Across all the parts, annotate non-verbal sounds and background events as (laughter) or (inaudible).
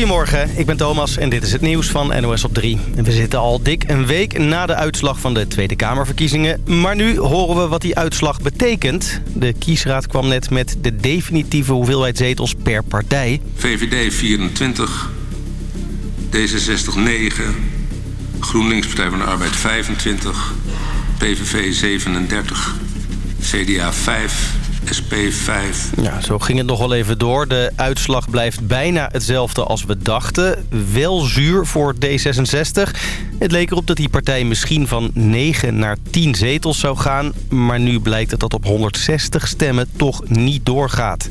Goedemorgen, ik ben Thomas en dit is het nieuws van NOS op 3. We zitten al dik een week na de uitslag van de Tweede Kamerverkiezingen. Maar nu horen we wat die uitslag betekent. De kiesraad kwam net met de definitieve hoeveelheid zetels per partij. VVD 24, D66 9, GroenLinks Partij van de Arbeid 25, PVV 37, CDA 5, SP 5. Ja, zo ging het nog wel even door. De uitslag blijft bijna hetzelfde als we dachten. Wel zuur voor D66. Het leek erop dat die partij misschien van 9 naar 10 zetels zou gaan. Maar nu blijkt het dat op 160 stemmen toch niet doorgaat.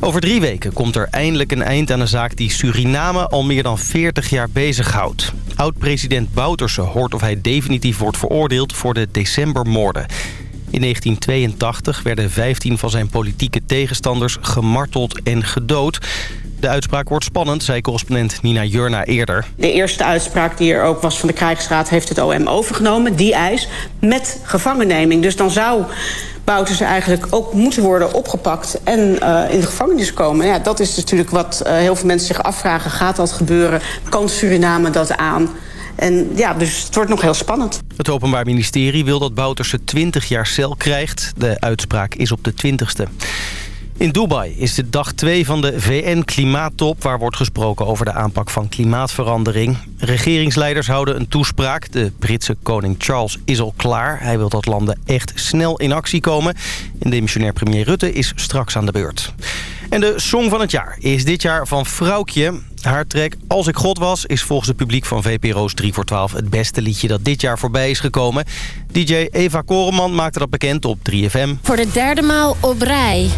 Over drie weken komt er eindelijk een eind aan een zaak die Suriname al meer dan 40 jaar bezighoudt. Oud-president Bouterse hoort of hij definitief wordt veroordeeld voor de decembermoorden. In 1982 werden 15 van zijn politieke tegenstanders gemarteld en gedood. De uitspraak wordt spannend, zei correspondent Nina Jurna eerder. De eerste uitspraak die er ook was van de krijgsraad... heeft het OM overgenomen, die eis, met gevangenneming. Dus dan zou Bouters eigenlijk ook moeten worden opgepakt... en uh, in de gevangenis komen. Ja, dat is natuurlijk wat uh, heel veel mensen zich afvragen. Gaat dat gebeuren? Kan Suriname dat aan? En ja, dus het wordt nog heel spannend. Het Openbaar Ministerie wil dat Bouterse 20 jaar cel krijgt. De uitspraak is op de 20ste. In Dubai is de dag 2 van de VN-klimaattop... waar wordt gesproken over de aanpak van klimaatverandering. Regeringsleiders houden een toespraak. De Britse koning Charles is al klaar. Hij wil dat landen echt snel in actie komen. En demissionair premier Rutte is straks aan de beurt. En de song van het jaar is dit jaar van Vrouwtje. Haar track Als ik God was is volgens het publiek van VPRO's 3 voor 12 het beste liedje dat dit jaar voorbij is gekomen. DJ Eva Koreman maakte dat bekend op 3FM. Voor de derde maal op rij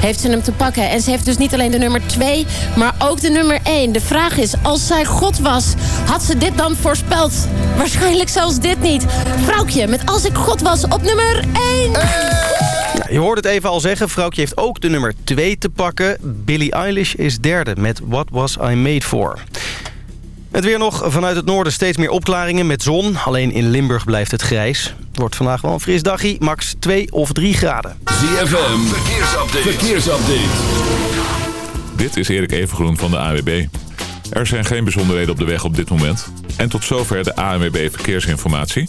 heeft ze hem te pakken. En ze heeft dus niet alleen de nummer 2, maar ook de nummer 1. De vraag is, als zij God was, had ze dit dan voorspeld? Waarschijnlijk zelfs dit niet. Vrouwtje met Als ik God was op nummer 1. Ja, je hoort het even al zeggen. Vrouwtje heeft ook de nummer 2 te pakken. Billie Eilish is derde met What Was I Made For. Het weer nog vanuit het noorden steeds meer opklaringen met zon. Alleen in Limburg blijft het grijs. Het wordt vandaag wel een fris dagje, max 2 of 3 graden. ZFM, verkeersupdate. verkeersupdate. Dit is Erik Evengroen van de AWB. Er zijn geen bijzonderheden op de weg op dit moment. En tot zover de ANWB Verkeersinformatie.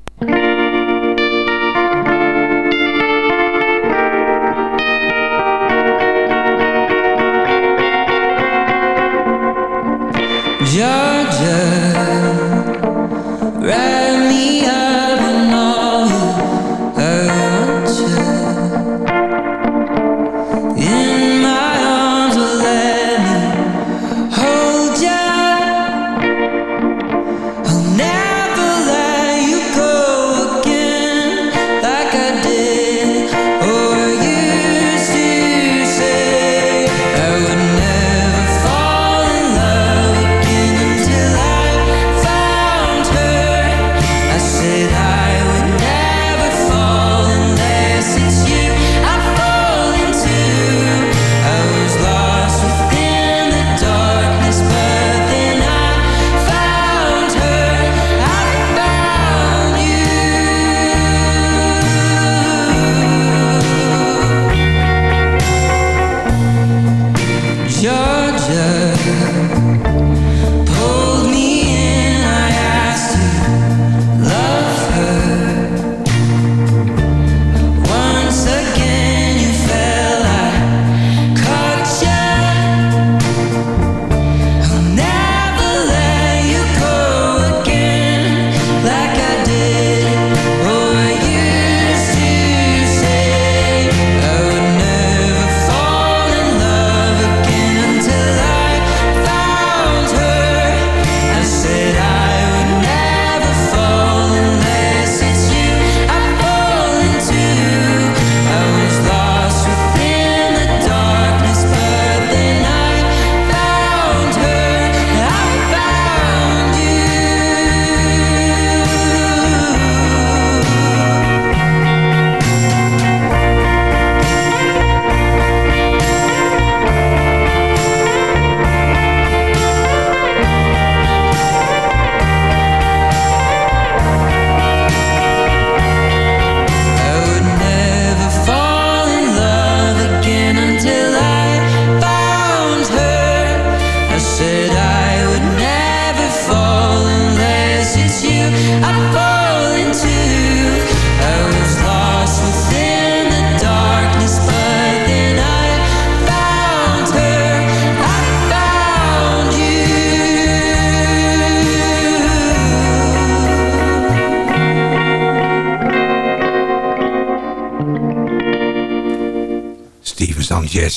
Just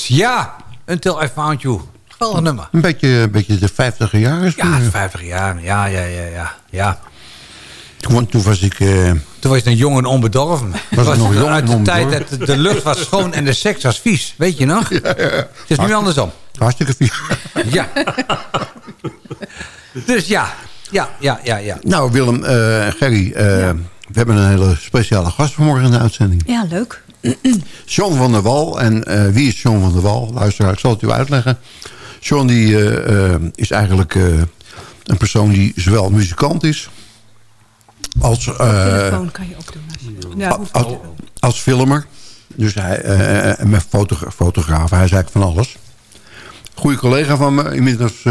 Ja, Until I Found You. Geweldig nummer. Een beetje, een beetje de 50 jaar. Ja, 50 jaar. Ja, ja, ja, ja. ja. Toen, toen was ik... eh, Toen was je een jong en onbedorven. Was ik nog jong uit de tijd dat de lucht was schoon en de seks was vies. Weet je nog? Het is nu andersom. hartstikke vies. Ja. Dus ja. Ja, ja, ja, ja. Nou, Willem, eh Gerry, eh, we hebben een hele speciale gast vanmorgen in de uitzending. Ja, leuk. (clears throat) John van der Wal. En eh, wie is John van der Wal? Luisteraar, ik zal het u uitleggen. John die, eh, eh, is eigenlijk een persoon die zowel muzikant is... als, telefoon kan je ook doen. Ja, als, als filmer. Dus hij, en met fotogra fotograaf. Hij is eigenlijk van alles. Goede collega van me. Inmiddels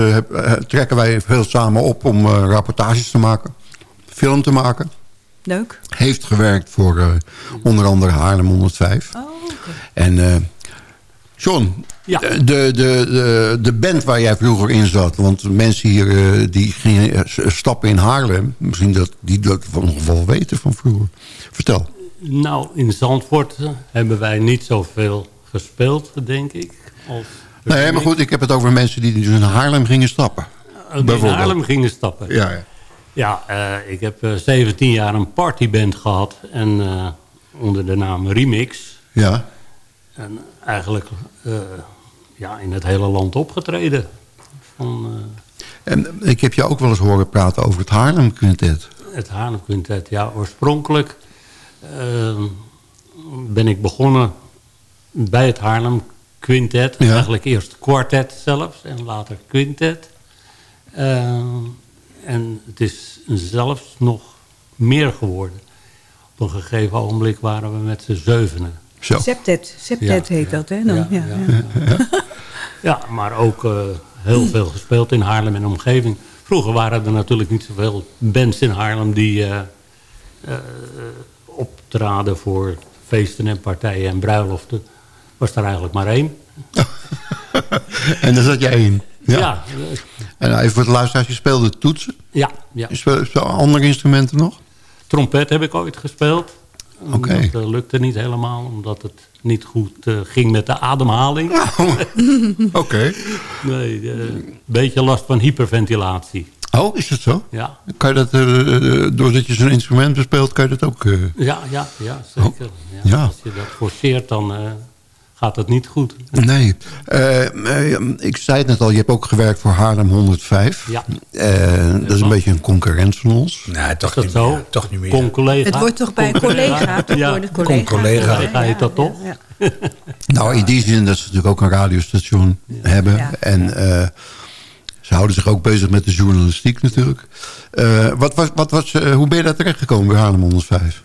trekken wij veel samen op om rapportages te maken. Film te maken. Leuk. Heeft gewerkt voor eh, onder andere Haarlem 105. Oh, oké. En eh, John, Ja. de, de, de, de band waar jij vroeger in zat... want mensen hier eh, die gingen eh, stappen in Haarlem... misschien dat die dat nog wel weten van vroeger. Vertel. Nou, in Zandvoort eh, hebben wij niet zoveel gespeeld, denk ik. Als Nee, maar goed, ik heb het over mensen die dus in Haarlem gingen stappen. die in. Haarlem gingen stappen. Ja, ja. Ja, eh, ik heb eh, 17 jaar een partyband gehad. En eh, onder de naam Remix. Ja. En eigenlijk eh, ja, in het hele land opgetreden. Van eh, En ik heb je ook wel eens horen praten over het Haarlem Quintet. het Haarlem Quintet. Ja, oorspronkelijk eh, ben ik begonnen bij het Haarlem Quintet. Ja. Eigenlijk eerst kwartet zelfs en later quintet. Eh, en het is zelfs nog meer geworden. Op een gegeven ogenblik waren we met z'n zevenen. Zo. Septet. Septet Ja, heet ja. dat, hè? Dan, ja, Ja, ja, Ja, maar ook eh, heel veel gespeeld in Haarlem en omgeving. Vroeger waren er natuurlijk niet zoveel bands in Haarlem die eh, eh, optraden voor feesten en partijen en bruiloften. Was er eigenlijk maar één. (laughs) En daar zat jij in. Ja. Ja, eh, En nou, even voor de luisteraars, je speelde toetsen. ja, ja. Je speelde, andere instrumenten nog? Trompet heb ik ooit gespeeld. Oké. Dat eh, lukte niet helemaal, omdat het niet goed eh, ging met de ademhaling. (laughs) Oké. Nee, eh, een beetje last van hyperventilatie. Oh, is dat zo? Ja, Kan je dat, eh, eh, doordat je zo'n instrument bespeelt, kan je dat ook... eh, ja, ja, ja zeker. Ja, ja. Als je dat forceert, dan eh, gaat het niet goed. Nee. Eh, eh, ik zei het net al, je hebt ook gewerkt voor Haarlem 105. Ja. Eh, dat is een beetje een concurrent van ons. Nee, toch dat niet zo? meer. Toch niet meer. Con-collega. Het wordt toch bij een collega? Toch Ja. wordt het collega? Con-collega. Collega heet dat toch? Ja, (laughs) Nou, in die zin dat ze natuurlijk ook een radiostation hebben. Ja. En eh, ze houden zich ook bezig met de journalistiek natuurlijk. Eh, wat was, wat was, hoe ben je daar terechtgekomen bij Haarlem 105?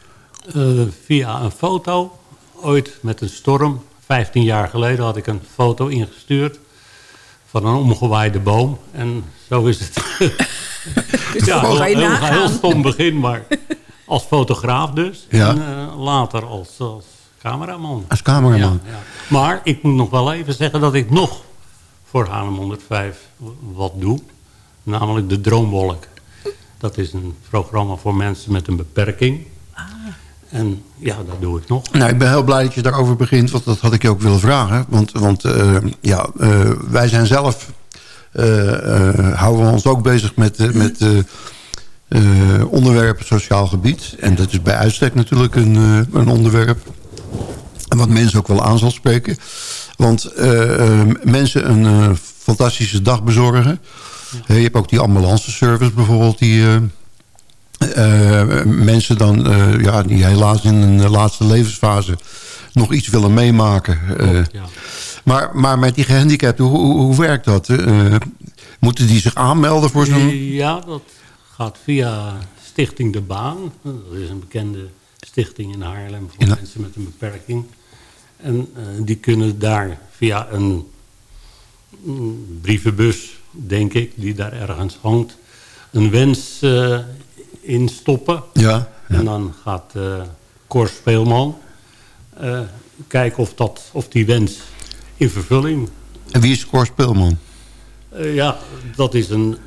Eh, via een foto, ooit met een storm. 15 jaar geleden had ik een foto ingestuurd van een omgewaaide boom. En zo is het. (laughs) ja, Kan je heel, heel, stom begin, maar als fotograaf dus. Ja. En eh, later als, als cameraman. Als cameraman. Ja, ja. Maar ik moet nog wel even zeggen dat ik nog voor Haarlem 105 wat doe. Namelijk de Droomwolk. Dat is een programma voor mensen met een beperking. En ja, dat doe ik nog. Nou, ik ben heel blij dat je daarover begint, want dat had ik je ook willen vragen. Want, want eh, ja, eh, wij zijn zelf, eh, houden we ons ook bezig met, met onderwerpen sociaal gebied. En dat is bij uitstek natuurlijk een, een onderwerp. En wat mensen ook wel aan zal spreken. Want mensen een fantastische dag bezorgen. Je hebt ook die ambulanceservice bijvoorbeeld... die eh, mensen dan, eh, ja, die helaas in een laatste levensfase nog iets willen meemaken. Eh, Ja. maar, maar met die gehandicapten, hoe, hoe, werkt dat? Moeten die zich aanmelden voor zo'n... Ja, dat gaat via Stichting De Baan. Dat is een bekende stichting in Haarlem voor Ja. mensen met een beperking. En die kunnen daar via een brievenbus, denk ik, die daar ergens hangt, een wens in stoppen. Ja, En dan gaat eh Cor Speelman eh, kijken of, dat, of die wens in vervulling En wie is Cor Speelman? eh, ja, dat is een...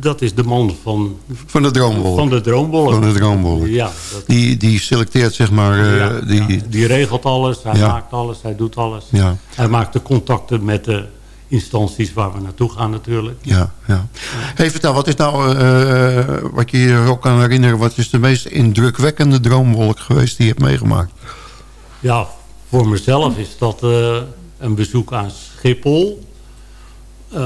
dat is de man van, Van de droomwolk. van de droomwolk. Van de droomwolk. Ja, dat, Die, die selecteert zeg maar... ja, die, ja, die regelt alles, hij maakt alles, hij doet alles. Ja. Hij maakt de contacten met de instanties waar we naartoe gaan natuurlijk. Ja, ja. Hey, vertel, wat is nou, eh, wat je je ook kan herinneren... wat is de meest indrukwekkende droomwolk geweest die je hebt meegemaakt? Ja, voor mezelf is dat eh, een bezoek aan Schiphol. eh,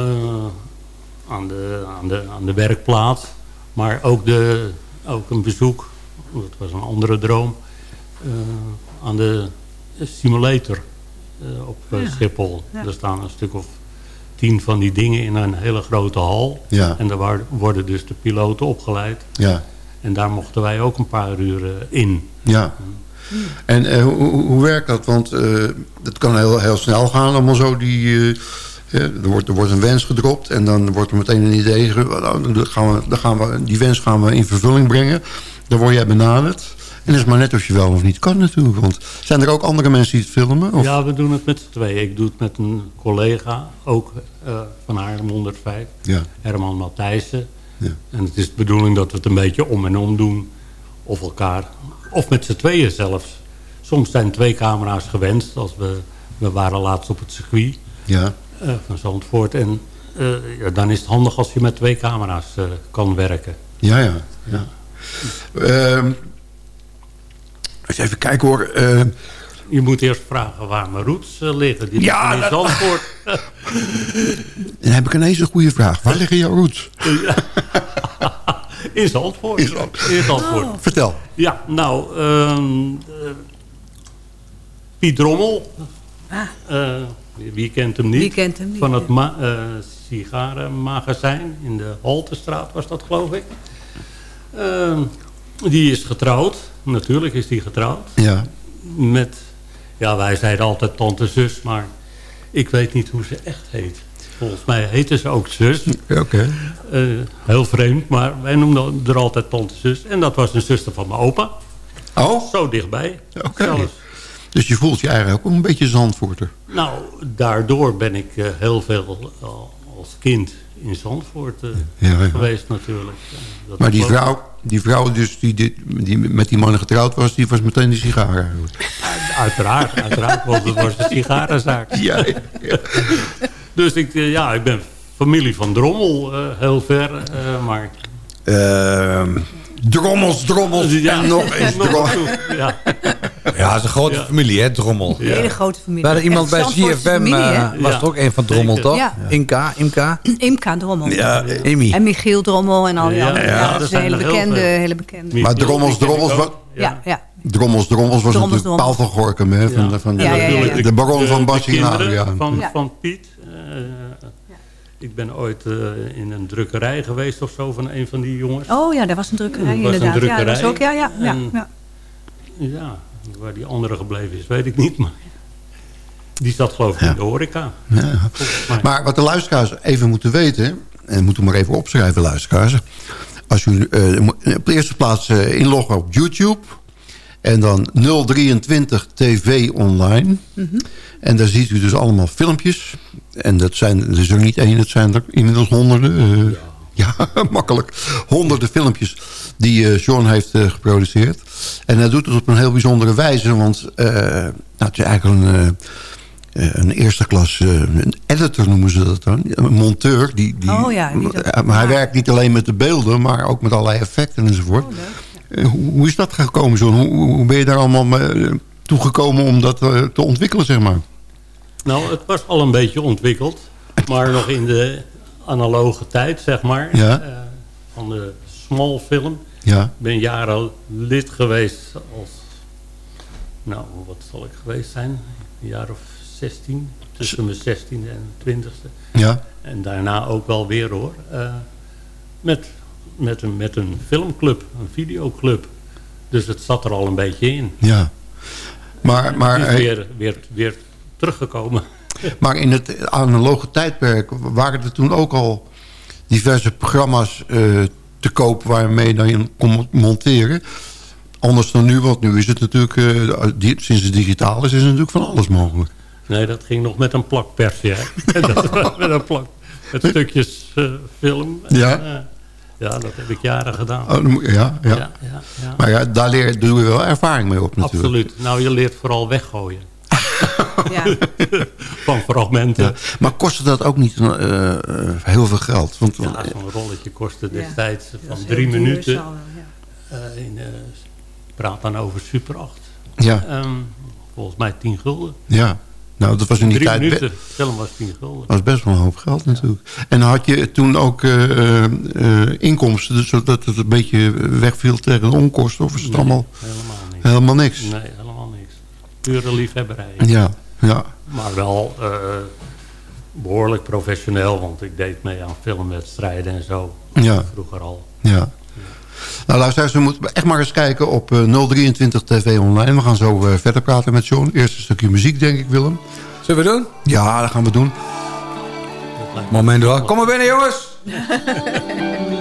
aan, de, aan, de, aan de werkplaats. Maar ook, de, ook een bezoek, dat was een andere droom, eh, aan de simulator eh, op eh, Ja. Schiphol. Ja. Er staan een stuk of tien van die dingen in een hele grote hal. Ja. En daar worden dus de piloten opgeleid. Ja, En daar mochten wij ook een paar uur eh, in. ja. En eh, hoe, hoe- werkt dat? Want eh het kan heel, heel snel gaan, allemaal zo die... eh, er, wordt, er wordt een wens gedropt en dan wordt er meteen een idee... nou, dan gaan we, dan gaan we, die wens gaan we in vervulling brengen. Dan word jij benaderd. En het is maar net of je wel of niet kan natuurlijk. Want zijn er ook andere mensen die het filmen? Of? Ja, we doen het met z'n tweeën. Ik doe het met een collega, ook eh, van Haarlem 105, Ja. Herman Matthijssen. Ja. En het is de bedoeling dat we het een beetje om en om doen. Of elkaar, of met z'n tweeën zelfs. Soms zijn twee camera's gewenst. Als we, we waren laatst op het circuit Ja. eh, van Zandvoort. En eh, ja, dan is het handig als je met twee camera's kan werken. Ja, ja. ja. Ehm, eens even kijken hoor. Eh, Je moet eerst vragen waar mijn roots eh, liggen. Die Ja, in dat- Zandvoort. (laughs) dan heb ik ineens een goede vraag. Waar liggen jouw roots? (laughs) In Zandvoort. In Zandvoort. Vertel. Ja, nou, ehm, eh, Piet Drommel. Eh, wie kent hem niet? Wie kent hem niet, Van het ma eh, sigarenmagazijn in de Haltestraat was dat, geloof ik. Die is getrouwd. Natuurlijk is die getrouwd. Ja. Met, ja, wij zeiden altijd tante zus, maar ik weet niet hoe ze echt heet. Volgens mij heette ze ook zus. Oké. Eh, heel vreemd, maar wij noemden er altijd tante zus. En dat was een zuster van mijn opa. Oh? Zo dichtbij. Oké. Dus je voelt je eigenlijk ook een beetje Zandvoorter. Nou, daardoor ben ik eh, heel veel eh, als kind in Zandvoort eh, Ja, geweest natuurlijk. Dat Maar die ook- vrouw, die vrouw dus die, dit- die met die man getrouwd was... die was meteen die sigaar eigenlijk. Uiteraard, uiteraard, want het was een sigarenzaak. (laughs) Ja, ja. Dus ik, eh, ja, ik ben familie van Drommel, eh, heel ver, maar... Drommels, drommels Ja, en nog (laughs) eens drommels. Ja. Ja, het is een grote Ja. familie, hè, Drommel. Een hele grote familie. Hadden iemand bij CFM, familie, hè? eh, was Ja. er ook een van Drommel, toch? Ja. Imka, Imka, (clears throat) Imka Drommel. Ja, Amy. En Michiel Drommel en al die Ja, anderen. ja, Ja, dat is een zijn hele bekende, hele bekende. Maar Drommels, Drommels, wat- Ja, ja. Drommels, drommels was Drommels, natuurlijk Paul van. Gorkum. Hè, van, Ja. van, Ja, ja, ja, ja. De, de baron van Ja. van, Ja. van Piet. eh, Ik ben ooit eh, in een drukkerij geweest of zo van een van die jongens. Oh ja, daar was een drukkerij Er was een inderdaad. Ja, dat drukkerij. was ook, ja, ja, ja, En- ja. Ja, waar die andere gebleven is, weet ik niet. Maar die zat geloof ik in de horeca. Maar wat de luisteraars even moeten weten... en moeten maar even opschrijven, luisteraars... als u eh, mo- op de eerste plaats eh, inloggen op YouTube... en dan 023 TV online... en daar ziet u dus allemaal filmpjes... en dat zijn dus er niet één, dat zijn er inmiddels honderden... eh, ja, (laughs) makkelijk. Honderden filmpjes die eh Sean heeft eh, geproduceerd. En hij doet het op een heel bijzondere wijze. Want nou, het is eigenlijk een, een eerste klas... eh, een editor noemen ze dat dan. Een monteur. Die, die, Oh ja, die dat- maar hij werkt niet alleen met de beelden... maar ook met allerlei effecten enzovoort. Eh, hoe, hoe is dat gekomen, John? Hoe, hoe ben je daar allemaal toegekomen om dat te ontwikkelen, zeg maar? Nou, het was al een beetje ontwikkeld. Maar nog in de analoge tijd, zeg maar. Ja. eh, van de small film. Ja. Ik ben jaren lid geweest als... Nou, wat zal ik geweest zijn? Een jaar of 16. Tussen mijn 16e en 20e. Ja. En daarna ook wel weer hoor. eh, met, met, een, met een filmclub, een videoclub. Dus het zat er al een beetje in. Ja. Maar, maar, het is eh, weer, weer, weer teruggekomen. (laughs) Maar in het analoge tijdperk waren er toen ook al diverse programma's eh, te koop waarmee je kon monteren. Anders dan nu, want nu is het natuurlijk, eh, eh, sinds het digitaal is, is het natuurlijk van alles mogelijk. Nee, dat ging nog met een plakpers, (laughs) (laughs) met een plak, stukjes film. Ja. Ja, dat heb ik jaren gedaan. Oh, ja, ja. Ja, ja, ja. Maar ja, daar leer, doe je wel ervaring mee op natuurlijk. Absoluut. Nou, je leert vooral weggooien ja. (laughs) van fragmenten. Maar kostte dat ook niet eh, eh, heel veel geld? Want, ja, zo'n rolletje kostte destijds van drie minuten. Eh, praat dan over Super 8. Ja. Ehm, volgens mij 10 gulden. Ja. Nou, dat was in die Drie minuten, film was 10 gulden. Dat was best wel een hoop geld natuurlijk. En had je toen ook inkomsten, dus zodat het een beetje wegviel tegen de onkosten? Of is het allemaal... helemaal niks? Helemaal niks? Nee, helemaal niks. Pure liefhebberij. Ja. Ja. Maar wel eh, behoorlijk professioneel, want ik deed mee aan filmwedstrijden en zo. Ja. Vroeger al. Ja. Nou luister, we moeten echt maar eens kijken op eh, 023 TV Online. We gaan zo eh, verder praten met John. Eerst een stukje muziek, denk ik, Willem. Zullen we doen? Ja, dat gaan we doen. Moment hoor. Kom maar binnen, jongens! (laughs)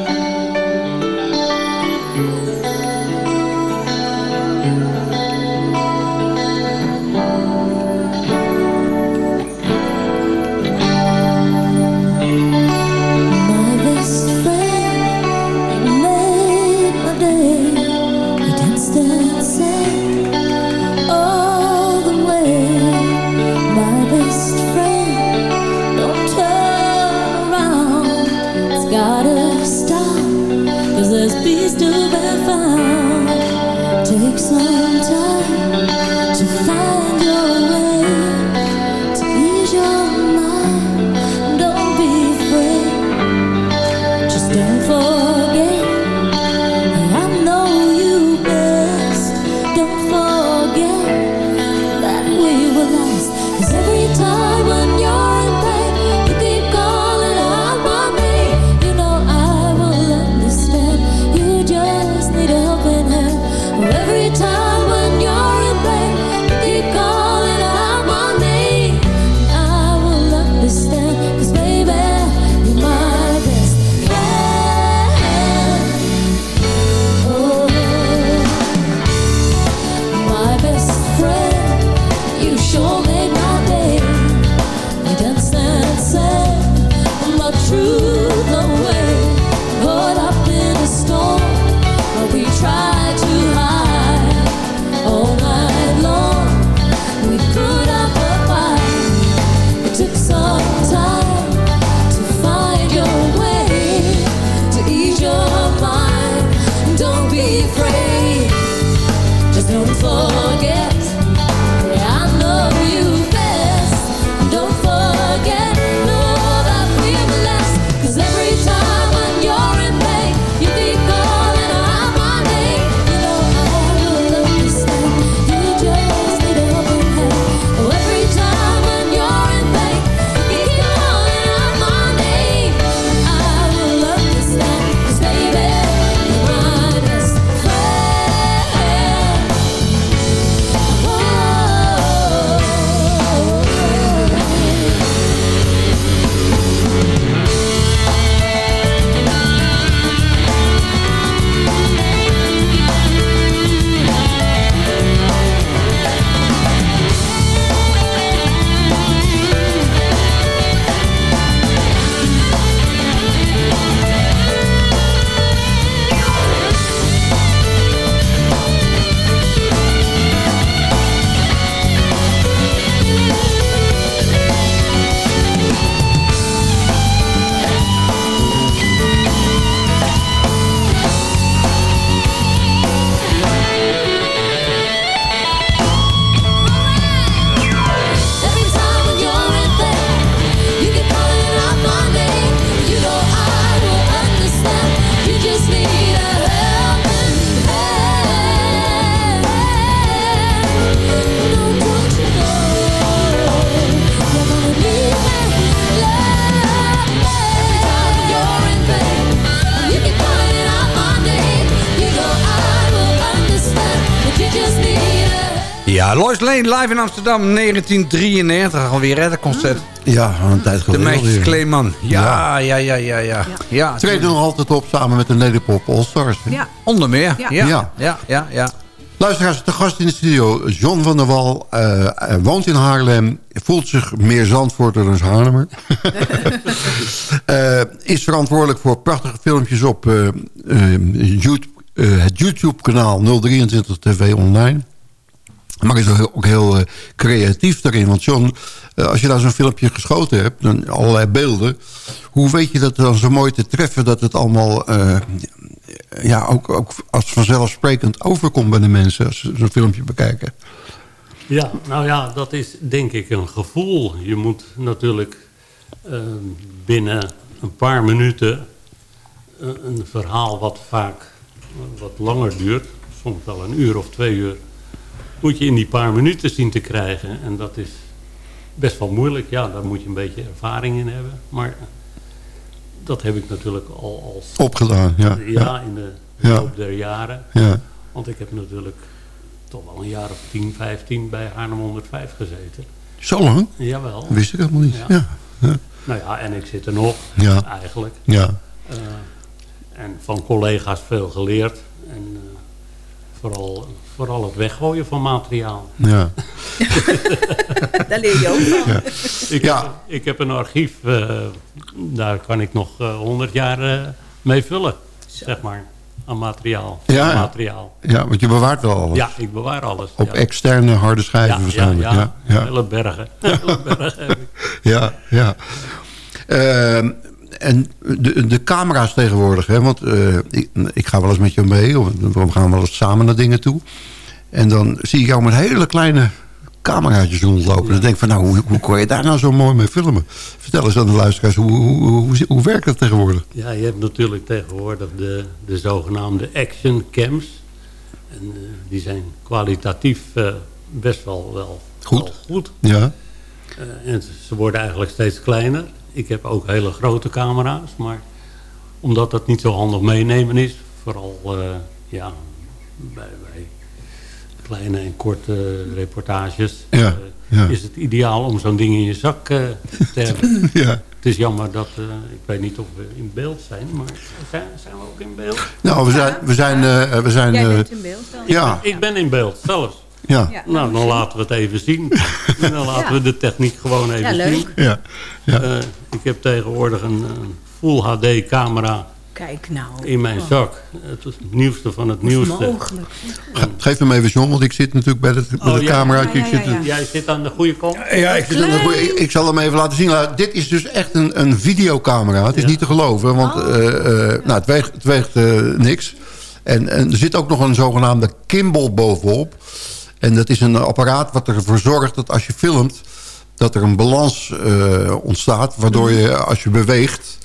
ja. Lois Lane live in Amsterdam, 1993. Alweer een concert. Mm. Ja, een tijd geleden. De meisjes Kleeman. Ja, ja, ja, ja, ja. ja. Twee nog altijd op samen met de Nederpop All Stars. Ja. Onder meer. Ja. Ja. Ja, ja, Luisteraars, de gast in de studio, John van der Wal, eh, eh, woont in Haarlem, voelt zich meer Zandvoorter dan Haarlemmer. uh, (laughs) is verantwoordelijk voor prachtige filmpjes op YouTube, het YouTube-kanaal 023 TV Online. Maar is ook heel, eh, creatief daarin. Want John, eh, als je daar zo'n filmpje geschoten hebt, dan allerlei beelden. Hoe weet je dat dan zo mooi te treffen dat het allemaal eh, ja, ook, ook als vanzelfsprekend overkomt bij de mensen als ze zo'n filmpje bekijken? Ja, nou ja, dat is denk ik een gevoel. Je moet natuurlijk eh, binnen een paar minuten een verhaal wat vaak wat langer duurt, soms wel een uur of twee uur, moet je in die paar minuten zien te krijgen. En dat is best wel moeilijk. Ja, daar moet je een beetje ervaring in hebben. Maar dat heb ik natuurlijk al als... Opgedaan, ja. Ja, in de Ja. loop der jaren. Ja. Want ik heb natuurlijk toch wel een jaar of 10, 15 bij Haarlem 105 gezeten. Zo lang? Jawel. Wist ik helemaal niet. Ja. Ja. Ja. Nou ja, en ik zit er nog, Ja. eigenlijk. Ja. Eh, en van collega's veel geleerd. En eh, vooral, vooral het weggooien van materiaal. Ja. (laughs) Daar leer je ook van. Ja. Ik, heb, ik heb een archief, eh, daar kan ik nog eh, 100 jaar eh, mee vullen, zeg maar, aan materiaal. Ja, ja. materiaal. ja, want je bewaart wel alles. Ja, ik bewaar alles. Op ja. externe harde schijven ja, waarschijnlijk. Ja, ja, Ja, ja. hele bergen. (laughs) Hele bergen heb ik. Ja, ja. Ehm, en de, de camera's tegenwoordig, hè, want eh, ik, ik ga wel eens met je mee, of we gaan wel eens samen naar dingen toe. En dan zie ik jou met hele kleine cameraatjes rondlopen. Dan denk ik van, nou, hoe, hoe kon je daar nou zo mooi mee filmen? Vertel eens aan de luisteraars, hoe, hoe, hoe, werkt dat tegenwoordig? Ja, je hebt natuurlijk tegenwoordig de, de zogenaamde action cams. En eh, die zijn kwalitatief eh, best wel, wel Goed. wel goed. Ja, en ze worden eigenlijk steeds kleiner. Ik heb ook hele grote camera's, maar omdat dat niet zo handig meenemen is, vooral eh, ja, bij, bij kleine en korte reportages, Ja, eh, ja. is het ideaal om zo'n ding in je zak eh, te (laughs) hebben. ja. Het is jammer dat, eh, ik weet niet of we in beeld zijn, maar zijn, zijn we ook in beeld? Nou, we zijn... We zijn, eh, we zijn Jij bent in beeld ja, Ik ben in beeld, zelfs. Ja, Ja. Nou, dan laten we het even zien. (laughs) Dan laten we de techniek gewoon even Ja, leuk. zien. ja. ja. Eh, ik heb tegenwoordig een, een Full HD camera Kijk nou. in mijn Oh, zak. Het, is het nieuwste van het nieuwste. mogelijk? Ge- Geef hem even, John, want ik zit natuurlijk bij het, bij Oh, het ja. cameraatje. Ja, Ik ja, zit, ja, ja. Jij zit aan de goede kant. Ja, ik, zit aan de goeie- ik, ik zal hem even laten zien. Nou, dit is dus echt een, een videocamera. Het is Ja. niet te geloven, want eh, eh, nou, het weegt, het weegt eh, niks. En, en er zit ook nog een zogenaamde gimbal bovenop. En dat is een apparaat wat ervoor zorgt dat als je filmt... dat er een balans eh, ontstaat, waardoor je als je beweegt...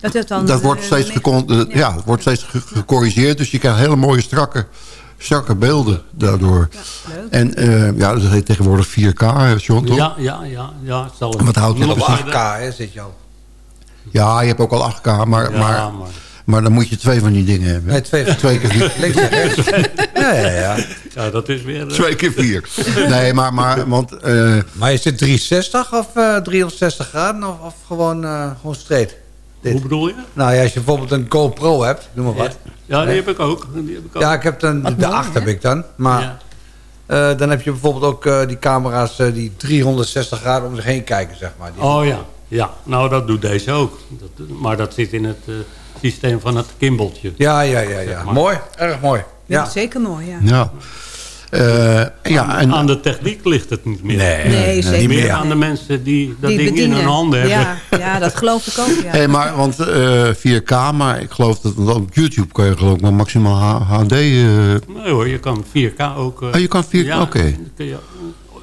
Dat, het dan dat eh, wordt steeds, de- gecon- eh, ja. het wordt steeds ge- gecorrigeerd. Dus je krijgt hele mooie strakke, strakke beelden daardoor. leuk. En eh, ja, dat heet tegenwoordig 4K, hè, John, toch? Ja, ja, ja. ja het zal En wat houdt dat harder. 8K, hè, zit je al. Ja, je hebt ook al 8K, maar, Ja, maar, maar... maar dan moet je twee van die dingen hebben. Nee, twee. Twee keer. Links en rechts. (laughs) Ja, ja, ja. Ja, dat is weer... eh, Twee keer vier. (laughs) Nee, maar, maar want... eh, Maar is het 360 of eh 360 graden of, of gewoon, eh gewoon straight? Dit. Hoe bedoel je? Nou ja, als je bijvoorbeeld een GoPro hebt, noem maar wat. Ja, die heb ik ook. Die heb ik ook. Ja, ik heb dan, de 8 heb ik dan. Maar Ja. eh, dan heb je bijvoorbeeld ook eh, die camera's eh, die 360 graden om zich heen kijken, zeg maar. Die- Oh ja, ja. Nou, dat doet deze ook. Dat, maar dat zit in het eh, systeem van het kimboltje. Ja, ja, ja, ja. maar. Mooi, erg mooi. Ja, Ja. zeker mooi, ja. ja. Eh, ja, en, Aan de techniek ligt het niet meer. Nee, Nee, zeker Niet meer aan de mensen die dat Die ding in hun handen hebben. Ja, ja, dat geloof ik ook, ja. hey, maar, want eh 4K, maar ik geloof dat op YouTube kun je geloof ik maar maximaal H- HD... eh, Nee hoor, je kan 4K ook... eh, Oh, je kan 4K, ja, oké. dat kun je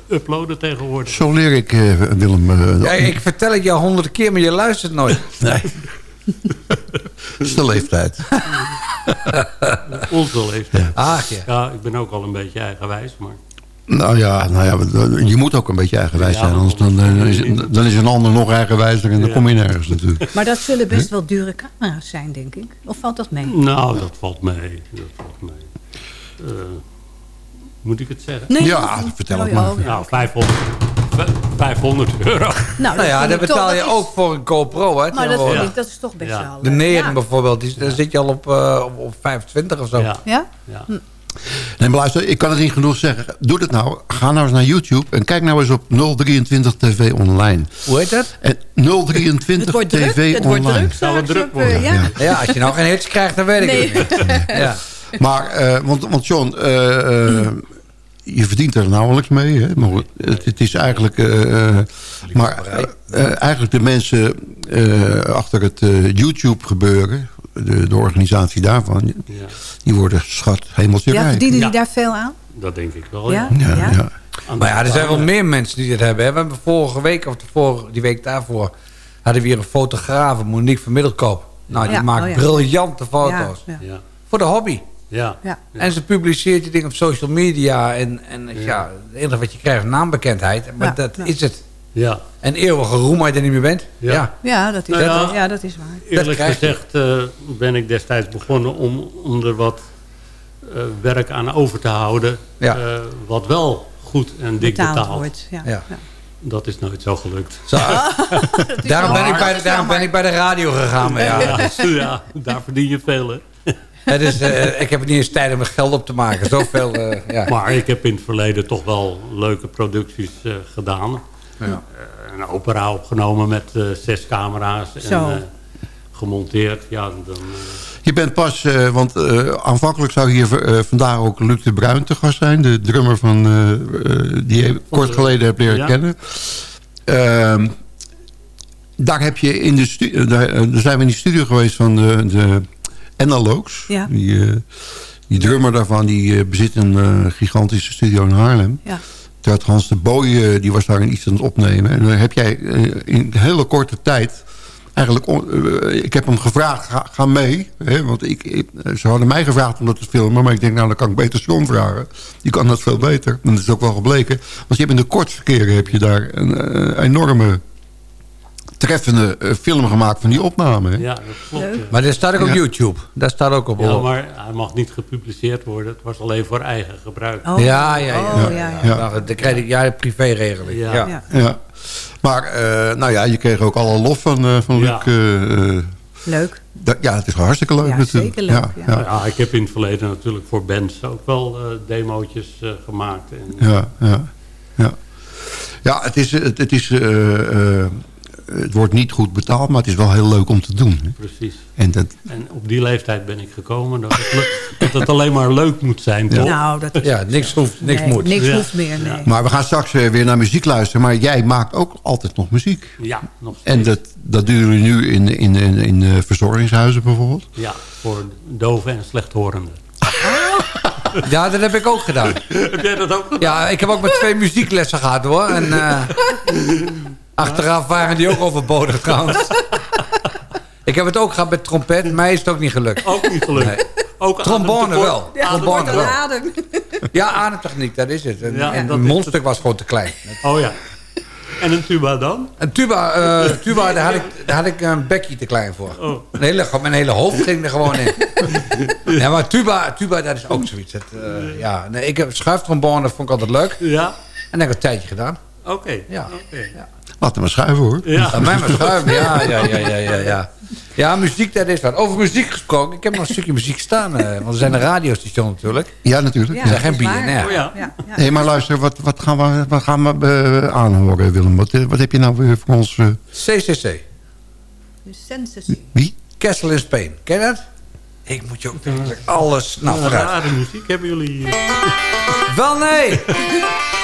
uploaden tegenwoordig. zo leer ik Willem... Ja, ik vertel het jou honderd keer, maar je luistert nooit. Nee. (laughs) Dat is de leeftijd. (laughs) Onze leeftijd. Ah, ja. Ja, ik ben ook al een beetje eigenwijs, maar... Nou ja, nou ja, je moet ook een beetje eigenwijs Ja, zijn. Anders dan, eh, is, dan is een ander nog eigenwijzer en dan Ja. kom je nergens natuurlijk. Maar dat zullen best wel dure camera's zijn, denk ik. Of valt dat mee? Nou, dat valt mee. Dat valt mee. Eh, moet ik het zeggen? Nee, Ja, dat vertel het maar. oh, ja. Nou, 500, vijf- 500 euro. Nou, Nou dat ja, daar toch- betaal je dat is- ook voor een GoPro, hè? Maar dat tegenwoordig. vind ik, dat is toch best Ja. wel... De ja. bijvoorbeeld, die, daar zit je al op, eh, op, op 25 of zo. Ja, Ja? ja. Nee, maar luister, ik kan het niet genoeg zeggen. Doe het nou. Ga nou eens naar YouTube en kijk nou eens op 023 TV online. Hoe heet dat? En 023 Het wordt druk, TV het wordt online. druk Zou het druk worden? ja. Ja, als je nou geen hits krijgt, dan weet ik Nee. het niet. Ja. (laughs) Maar, eh, want, want John, eh, eh, je verdient er nauwelijks mee. Hè? Maar het, het is eigenlijk... eh, eh, maar eigenlijk de mensen eh, achter het eh, YouTube gebeuren... De, de organisatie daarvan... die worden schat hemeltje Ja, verdienen die Ja. daar veel aan? Dat denk ik wel, Ja? ja. Ja, ja. Maar ja, er zijn wel meer mensen die dit hebben. hè. We hebben vorige week, of de vorige, die week daarvoor... hadden we hier een fotograaf, Monique van Middelkoop. Nou, die Ja, maakt oh ja. briljante foto's. Ja. Voor de hobby. Ja. Ja. En ze publiceert die dingen op social media. En, en ja. het enige wat je krijgt is naambekendheid. Maar Ja, dat ja. is het. ja. En eeuwige roem als je er niet meer bent. Ja. Ja. Ja, dat is, Nou ja. dat- ja, dat is waar. Eerlijk je. gezegd eh, ben ik destijds begonnen om, om er wat eh, werk aan over te houden. Ja. eh, wat wel goed en dik Betaald, betaald. wordt. Ja. Ja. Ja. Dat is nooit zo gelukt. Zo. (laughs) daarom, ben ik bij de, daarom ben ik bij de radio gegaan. Maar ja. Ja, (laughs) ja, daar verdien je veel, hè. Het is, eh, ik heb het niet eens tijd om er geld op te maken. Zoveel, eh, ja. Maar ik heb in het verleden toch wel leuke producties eh, gedaan. Ja. Een opera opgenomen met eh, zes camera's. En, Zo. eh, gemonteerd. Ja, dan, eh, Je bent pas, eh, want eh, aanvankelijk zou hier eh, vandaag ook Luc de Bruin te gast zijn. De drummer van, die je kort geleden hebt leren Ja. kennen. Ehm, daar heb je in de studio, daar, daar zijn we in die studio geweest van de, de Analogs. Ja. Die, eh, die drummer daarvan, die eh, bezit een eh, gigantische studio in Haarlem. Ja. Toen had Hans de Boy, eh, die was daar iets aan het opnemen. En dan heb jij in een hele korte tijd... Eigenlijk, ik heb hem gevraagd, ga, ga mee. Hè, want ik, ik- ze hadden mij gevraagd om dat te filmen. Maar ik denk, nou, dan kan ik beter John vragen. Die kan dat veel beter. En dat is ook wel gebleken. Want je hebt in de kortverkeren heb je daar een enorme treffende eh, film gemaakt van die opname. hè. ja, dat klopt. ja. Maar dat staat ook op Ja. YouTube. Dat staat ook op. Ja, maar hij mag niet gepubliceerd worden. Het was alleen voor eigen gebruik. Oh. Ja, ja, ja. Oh, ja, ja. Ja. Nou, dan krijg je ja, privéregeling. Ja. Ja. Ja. Ja. Ja. Maar, eh, nou ja, je kreeg ook alle lof van, eh, van. Luc. eh, eh, Leuk. ja, het is hartstikke leuk Ja, natuurlijk. zeker leuk, ja. Ja, ik heb in het verleden natuurlijk voor bands ook wel eh demootjes eh, gemaakt. En, Ja, ja, ja. Ja, het, is, het, het, is, eh, eh, het wordt niet goed betaald, maar het is wel heel leuk om te doen. hè. Precies. En dat, En op die leeftijd ben ik gekomen dat het, dat het alleen maar leuk moet zijn, toch? Nou, dat is... Ja, niks hoeft, niks nee, moet. Niks Ja. hoeft meer, nee. maar we gaan straks eh, weer naar muziek luisteren. Maar jij maakt ook altijd nog muziek. Ja, nog steeds. En dat, dat doen jullie nu in, in, in, in eh, verzorgingshuizen bijvoorbeeld? Ja, voor doven en slechthorenden. Ja, dat heb ik ook gedaan. (laughs) heb jij dat ook gedaan? Ja, ik heb ook met twee muzieklessen gehad hoor. En eh, (laughs) achteraf waren die ook overbodig trouwens. Ik heb het ook gehad met trompet. Mij is het ook niet gelukt. Ook niet gelukt. Nee. Ook Trombone wel. Ja, Trombone wel. adem. Ja, ademtechniek, dat is het. En, Ja, en dat een is mondstuk was gewoon te klein. Oh ja. En een tuba dan? Een tuba, eh, tuba daar, had ik, daar had ik een bekje te klein voor. Oh. Een hele, mijn hele hoofd ging er gewoon in. (laughs) ja, maar tuba, tuba dat is ook zoiets. Eh, ja, nee, ik heb schuiftrombone, dat vond ik altijd leuk. Ja. En dat heb ik een tijdje gedaan. Oké. Ja. Oké. Laat hem maar schuiven hoor. Ja. Aan mij maar schuiven, ja, ja, ja, ja, ja, ja. Ja, muziek, dat is wat. Over muziek gesproken, ik heb nog een stukje muziek staan. eh, want er zijn een radiostation natuurlijk. Ja, natuurlijk. Ja, Ja. zijn geen dat is waar. BNR. Oh ja. Ja, ja. Nee, maar luister, wat, wat gaan we, wat gaan we eh, aanhoren, Willem? Wat, eh, wat heb je nou weer voor ons... eh, CCC, De census. wie? Castle in Spain. Ken je dat? Ik moet je ook alles... Nou, rare muziek hebben jullie hier. Wel nee! (laughs)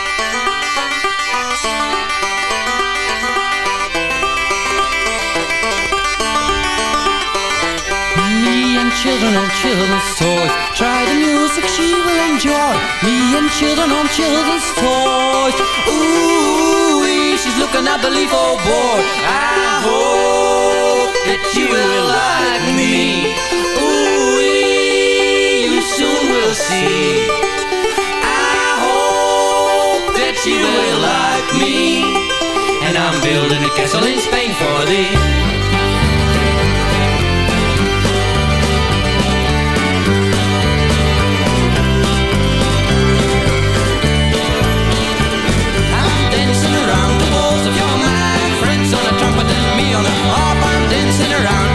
children's toys. Try the music she will enjoy. Me and children on children's toys. Ooh, she's looking at the leaf, oh boy. I hope that you will like me. Ooh, you soon will see. I hope that you will like me. And I'm building a castle in Spain for thee. Dancing around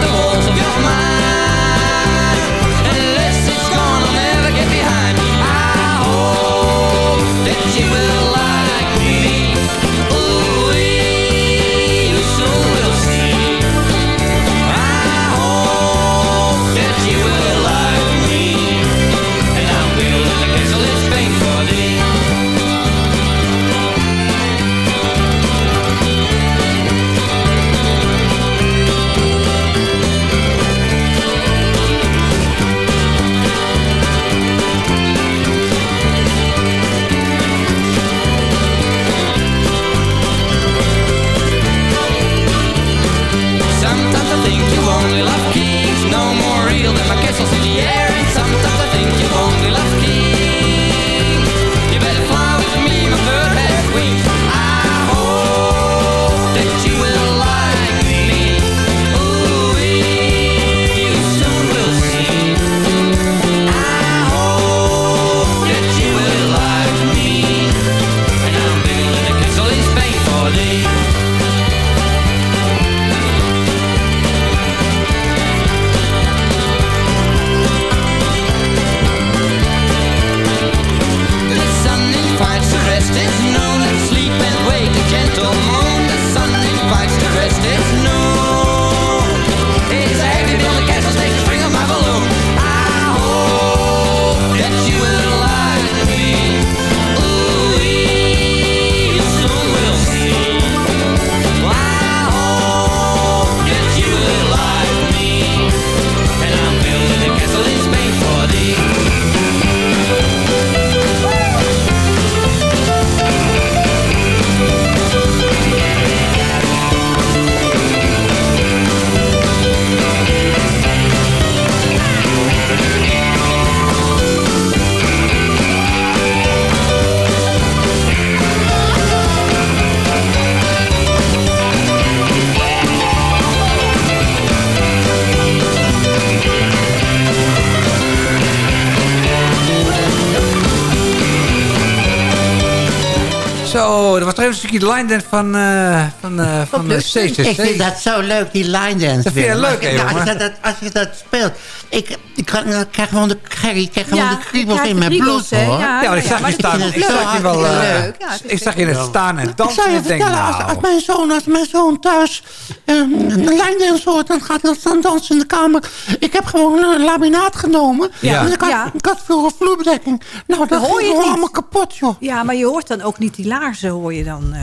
de line dance van, eh van, eh van de CCC. Ik vind dat zo leuk, die line dance. Dat vind je leuk, hè, als, je dat, als je dat speelt. Ik, ik, ik krijg gewoon de, ik krijg gewoon de kriebels in mijn bloed, hè? hoor. Ja, maar ik zag je ik staan. Ik zag je wel. eh, ik zag je net staan en Ik dansen. zou je en ik vertellen, als, als nou, mijn zoon, als mijn zoon thuis eh, een lijndance hoort, dan gaat hij dan dansen in de kamer. Ik heb gewoon een laminaat genomen. Ja. Dus ik had, Ja. ik had veel vloerbedekking. Nou, dat Dan hoor je allemaal kapot, joh. Ja, maar je hoort dan ook niet die laarzen, hoor je dan. eh.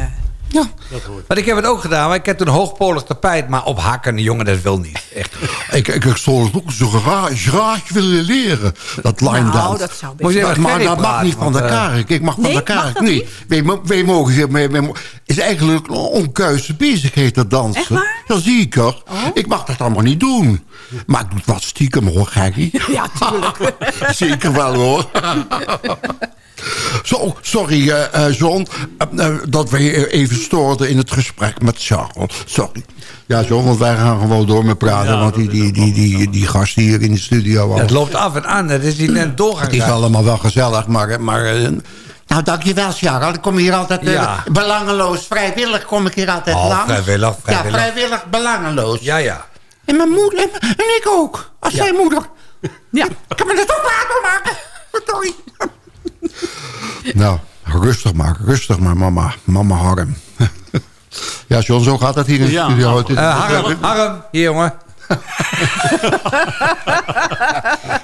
Ja. Maar ik heb het ook gedaan. Maar ik heb toen hoogpolig tapijt. Maar op hakken, jongen, dat wil niet. Echt. Ik, ik, ik zou het ook zo graag, graag willen leren. Dat line Nou, dance. dat zou best Dat, maar Gerry dat mag niet van de want, eh, karik. Ik mag van Nee, karik dat niet. Wij, wij mogen hier... wij- is eigenlijk een onkuise bezigheid, dat dansen. Echt waar? Ja, zeker. Ik mag dat allemaal niet doen. Maar ik doe het wat stiekem, hoor, Gerry. Ja, tuurlijk. (laughs) Zeker wel, hoor. (laughs) Zo, sorry, eh, eh, John, eh, dat we even stoorden in het gesprek met Charles. Sorry. Ja, John, want wij gaan gewoon door met praten. Ja, want die, dat die, die, die, die gast hier in de studio... Het loopt af en aan. Het is niet een doorgang. Het is allemaal wel gezellig, maar... maar Nou, dankjewel, Charles. Ik kom hier altijd Ja. belangeloos, vrijwillig kom ik hier altijd Oh, langs. vrijwillig, vrijwillig. Ja, vrijwillig, belangeloos. Ja, ja. En mijn moeder, en, en ik ook. Als Ja. zijn moeder. Ja. Ik kan me dat ook maken. Sorry. (laughs) nou, rustig maar, rustig maar, mama. Mama Harm. (laughs) ja, John, zo gaat het hier in de Ja. studio. Eh, Harm, Harm, hier jongen. (laughs)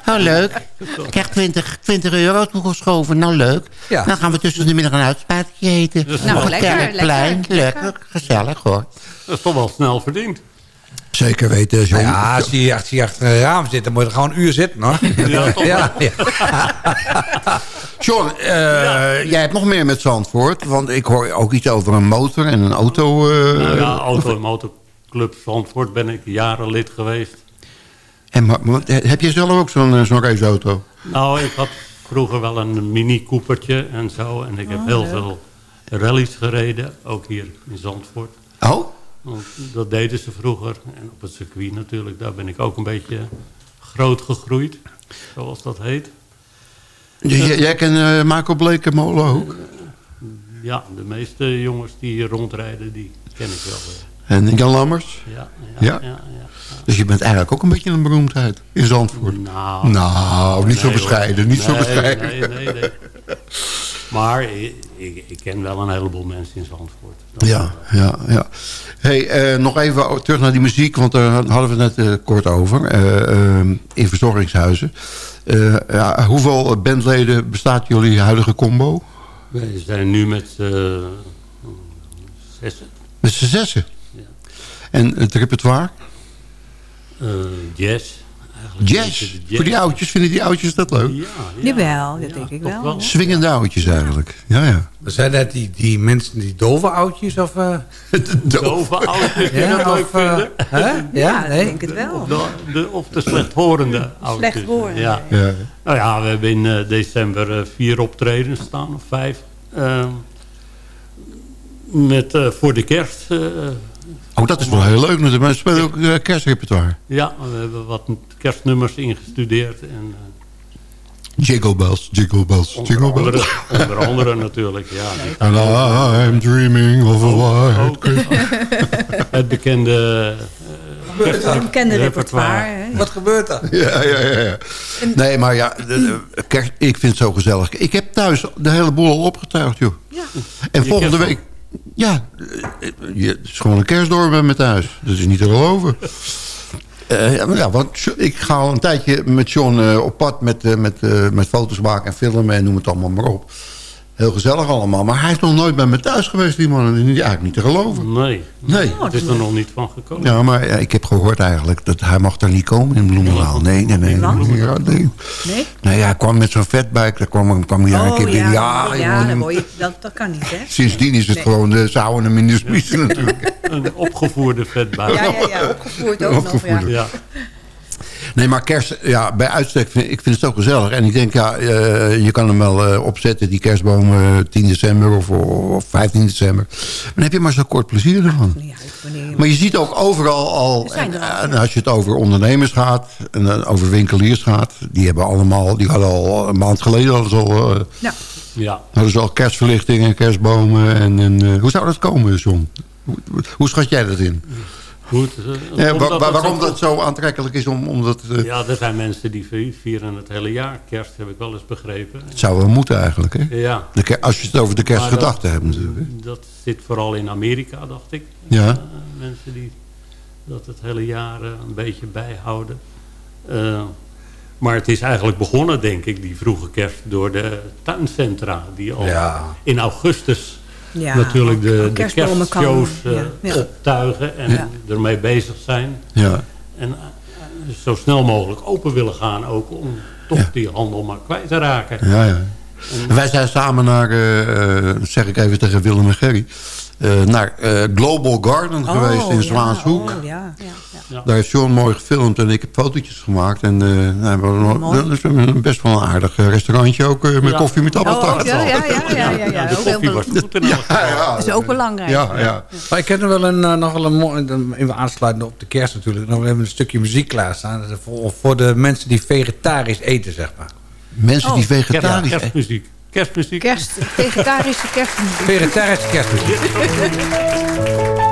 Oh, leuk. Ik krijg 20, 20 euro toegeschoven. Nou, leuk. Ja. Dan gaan we tussen de middag een uitspuitje eten. Nou, lekker, lekker. Lekker. Gezellig, hoor. Dat is toch wel snel verdiend. Zeker weten, John. Nou ja, als je, als je achter een raam zit, dan moet je er gewoon een uur zitten, hoor. (laughs) Ja, toch ja, ja. (laughs) John, eh, jij hebt nog meer met Zandvoort. Want ik hoor ook iets over een motor en een auto. eh, Nou ja, Auto- en Motorclub Zandvoort ben ik jaren lid geweest. en, maar- maar heb je zelf ook zo'n eh, zo'n raceauto? Nou, ik had vroeger wel een mini Coopertje en zo. En ik heb heel veel rallies gereden, ook hier in Zandvoort. Oh? Want dat deden ze vroeger. En op het circuit natuurlijk, daar ben ik ook een beetje groot gegroeid. Zoals dat heet. J- jij kent eh Marco Blekemolen ook? Ja, de meeste jongens die hier rondrijden, die ken ik wel. eh. En Jan Lammers? Ja, Ja? ja, ja. ja, Dus je bent eigenlijk ook een beetje een beroemdheid in Zandvoort. Nou, Nou, niet zo bescheiden, hoor. niet zo bescheiden. Nee, nee, nee. Maar ik, ik, ik ken wel een heleboel mensen in Zandvoort. Ja, ja, ja. Hey, eh, nog even terug naar die muziek, want daar hadden we het net eh, kort over. eh, eh, in verzorgingshuizen. Ja, hoeveel bandleden bestaat jullie huidige combo? We zijn nu met zessen. Met z'n zessen. Ja. En het repertoire? Jazz. Eigenlijk Jazz. de Voor die oudjes, vinden die oudjes dat leuk? Ja, ja. Jawel, dat denk ik wel. Swingende oudjes eigenlijk. Ja, ja. Zijn dat die, die mensen, die dove oudjes? Of, eh (laughs) Dove oudjes Ja, dat leuk of, eh, vinden. hè? Ja, Ja, ik nee. denk het wel. Of de, de, of de slechthorende oudjes. Slechthorende, Ja. ja. Nou ja, we hebben in eh, december vier optredens staan, of vijf. Ehm, Met voor de kerst. Eh, Oh, dat is wel heel leuk. natuurlijk. Maar ze spelen ook eh, kerstrepertoire. ja, we hebben wat kerstnummers ingestudeerd. En, eh, Jingle bells, jingle bells, onder, jingle bells. andere, onder andere natuurlijk, (laughs) ja. And I'm dreaming of a white Christmas. (laughs) Het bekende... eh, Het bekende repertoire. hè. Wat gebeurt er? Ja, ja, ja. ja. Nee, maar ja, de- de kerst, ik vind het zo gezellig. Ik heb thuis de hele boel al opgetuigd, joh. Ja. En volgende week... Ja, eh, het is gewoon een kerstdorp bij me thuis. Dat is niet te geloven. Eh, ja, want ik ga al een tijdje met John eh, op pad met, met, met foto's maken en filmen en noem het allemaal maar op. Heel gezellig allemaal. Maar hij is nog nooit bij me thuis geweest, die man. Dat is eigenlijk niet te geloven. Nee. Nee. Het is er nog niet van gekomen. Ja, maar ja, ik heb gehoord eigenlijk dat hij mag er niet komen in Bloemendaal. Nee, nee, nee. Ja, nee. Nee? Nee, hij kwam met zo'n vetbike. Daar kwam, kwam hij daar een Oh keer binnen. ja, Ja, ja, jongen, dan je- dat, dat kan niet, hè? Sindsdien is het Nee. gewoon de zouden hem in de smiezen natuurlijk. Een opgevoerde vetbuik. Ja, ja, ja, opgevoerd ook nog. Ja. Nee, maar kerst, ja, bij uitstek, vind, ik vind het zo gezellig. En ik denk, ja, eh, je kan hem wel eh, opzetten, die kerstboom, eh, 10 december of, of 15 december. Maar dan heb je maar zo kort plezier ervan. Je- Maar je ziet ook overal al, en, en als je het over ondernemers gaat, en over winkeliers gaat, die hebben allemaal, die hadden al een maand geleden al, eh, Ja. ja. hadden ze al kerstverlichting en kerstbomen. En, en, eh, hoe zou dat komen, John? Hoe, hoe schat jij dat in? Goed. eh, Ja, omdat het waarom dat zo aantrekkelijk is om, om dat... eh, Ja, er zijn mensen die vi- vieren het hele jaar kerst, heb ik wel eens begrepen. Het zou wel moeten eigenlijk, hè? Ja. De als je het over de Maar kerstgedachte dat- hebt natuurlijk. Hè? Dat zit vooral in Amerika, dacht ik. Ja. Eh, mensen die dat het hele jaar eh, een beetje bijhouden. Eh, maar het is eigenlijk begonnen, denk ik, die vroege kerst... door de tuincentra, die al Ja. in augustus... Ja, natuurlijk de, de kerstshows ja, optuigen en Ja. ermee bezig zijn. Ja. En eh, zo snel mogelijk open willen gaan ook om toch die handel maar kwijt te raken. Ja, ja. En wij zijn samen naar, eh, zeg ik even tegen Willem en Gerry... eh, naar eh, Global Garden geweest in ja, Zwaanshoek. oh, ja, ja, ja. Daar heeft John mooi gefilmd en ik heb fotootjes gemaakt. En eh, nou, we hebben nog- Mooi. dat is een- best wel een aardig restaurantje ook met Ja. koffie met appeltaart. Oh, ja, ja, ja, ja, ja, ja. de Ook heel koffie was goed Dat is ook belangrijk. ja, ja. Maar ik heb er wel een, nog wel een mooi, even aansluitend op de kerst natuurlijk. Nog even een stukje muziek klaarstaan. Is Voor, voor de mensen die vegetarisch eten, zeg maar. Mensen die Oh. Kerst, vegetarisch eten. kerstmuziek. Kerstmuziek. Kerst, vegetarische (laughs) kerstmuziek. Vegetarische kerstmuziek. (laughs)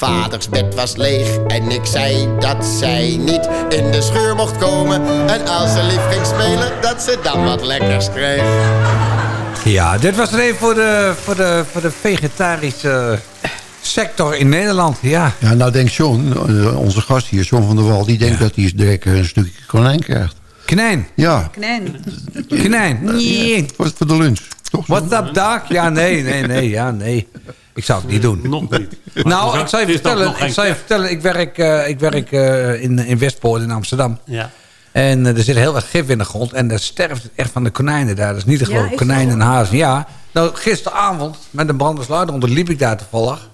Vaders bed was leeg en ik zei dat zij niet in de scheur mocht komen. En als ze lief ging spelen, dat ze dan wat lekkers kreeg. Ja, dit was er even voor de, voor de, voor de vegetarische sector in Nederland. Ja. Ja, nou denkt John, eh, onze gast hier, John van der Wal... die denkt dat hij direct een stukje konijn krijgt. Knijn. Ja, Knijn. Knijn. Nee. voor, voor de lunch. Toch? What's up, Doc? Ja, nee, nee, nee, ja, nee. Ik zou het niet doen. Nog niet. (laughs) Nou, ik zou je vertellen, ik zou je vertellen ik werk, eh, ik werk eh, in, in Westpoort in Amsterdam. Ja. En eh, er zit heel erg gif in de grond. En daar sterft het echt van de konijnen daar. Dat is niet te Ja, geloven. dat konijnen en hazen. Ja. Nou, gisteravond met een brandersluiter onder liep ik daar toevallig.